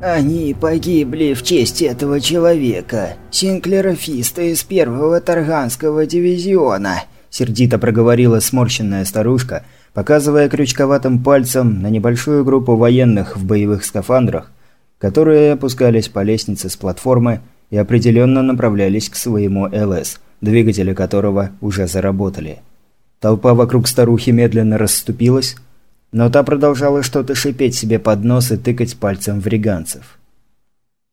Они погибли в честь этого человека, Синклера Фиста из первого Тарганского дивизиона, сердито проговорила сморщенная старушка, показывая крючковатым пальцем на небольшую группу военных в боевых скафандрах, которые опускались по лестнице с платформы и определенно направлялись к своему ЛС, двигатели которого уже заработали. Толпа вокруг старухи медленно расступилась, но та продолжала что-то шипеть себе под нос и тыкать пальцем в риганцев.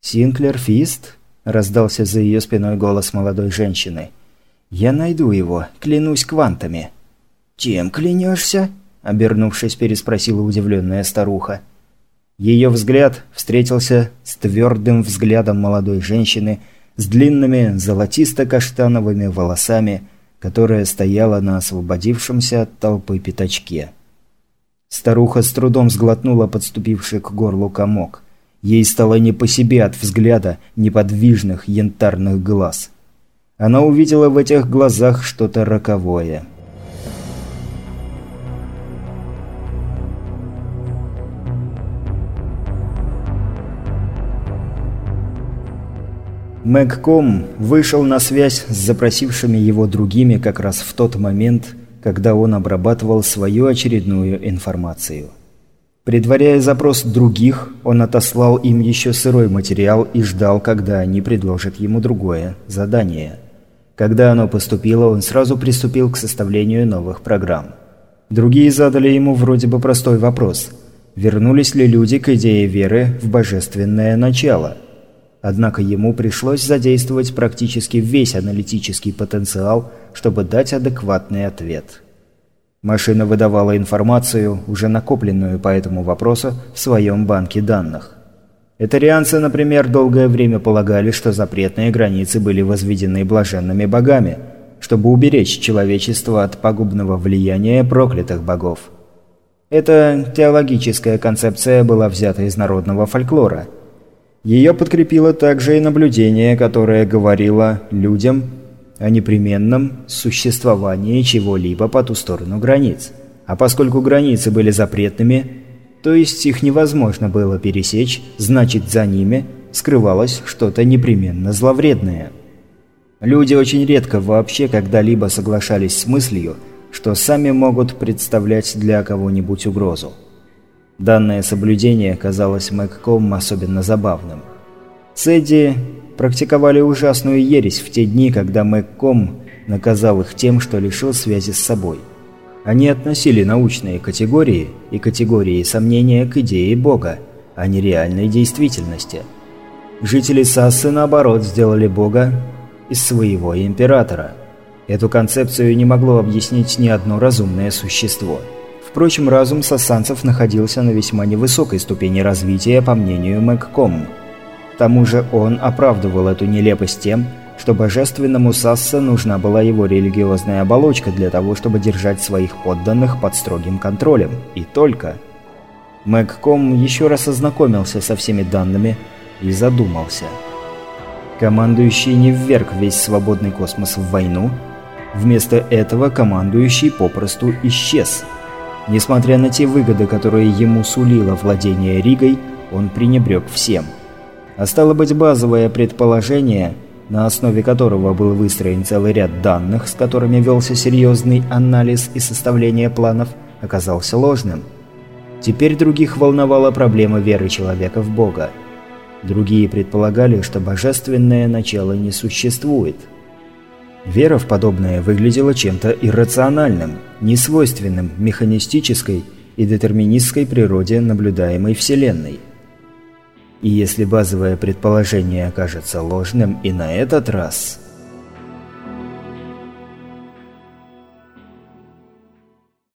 «Синклер Фист?» – раздался за ее спиной голос молодой женщины. «Я найду его, клянусь квантами». «Чем клянешься?» – обернувшись, переспросила удивленная старуха. Ее взгляд встретился с твердым взглядом молодой женщины с длинными золотисто-каштановыми волосами, которая стояла на освободившемся от толпы пятачке. Старуха с трудом сглотнула подступивший к горлу комок. Ей стало не по себе от взгляда неподвижных янтарных глаз. Она увидела в этих глазах что-то роковое. Мэгком вышел на связь с запросившими его другими как раз в тот момент, когда он обрабатывал свою очередную информацию. Предваряя запрос других, он отослал им еще сырой материал и ждал, когда они предложат ему другое задание. Когда оно поступило, он сразу приступил к составлению новых программ. Другие задали ему вроде бы простой вопрос – вернулись ли люди к идее веры в божественное начало – Однако ему пришлось задействовать практически весь аналитический потенциал, чтобы дать адекватный ответ. Машина выдавала информацию, уже накопленную по этому вопросу, в своем банке данных. Этарианцы, например, долгое время полагали, что запретные границы были возведены блаженными богами, чтобы уберечь человечество от пагубного влияния проклятых богов. Эта теологическая концепция была взята из народного фольклора – ее подкрепило также и наблюдение, которое говорило людям о непременном существовании чего-либо по ту сторону границ. А поскольку границы были запретными, то есть их невозможно было пересечь, значит за ними скрывалось что-то непременно зловредное. Люди очень редко вообще когда-либо соглашались с мыслью, что сами могут представлять для кого-нибудь угрозу. Данное соблюдение казалось Мэгком особенно забавным. Сэдди практиковали ужасную ересь в те дни, когда Мэгком наказал их тем, что лишил связи с собой. Они относили научные категории и категории сомнения к идее Бога, а не реальной действительности. Жители Сассы, наоборот, сделали Бога из своего императора. Эту концепцию не могло объяснить ни одно разумное существо – Впрочем, разум сассанцев находился на весьма невысокой ступени развития, по мнению Мэгком. К тому же он оправдывал эту нелепость тем, что божественному Сасса нужна была его религиозная оболочка для того, чтобы держать своих подданных под строгим контролем. И только. Мэгком еще раз ознакомился со всеми данными и задумался. Командующий не вверг весь свободный космос в войну. Вместо этого командующий попросту исчез – Несмотря на те выгоды, которые ему сулило владение Ригой, он пренебрег всем. А стало быть, базовое предположение, на основе которого был выстроен целый ряд данных, с которыми велся серьезный анализ и составление планов, оказался ложным. Теперь других волновала проблема веры человека в Бога. Другие предполагали, что божественное начало не существует – Вера в подобное выглядела чем-то иррациональным, несвойственным механистической и детерминистской природе наблюдаемой Вселенной. И если базовое предположение окажется ложным и на этот раз –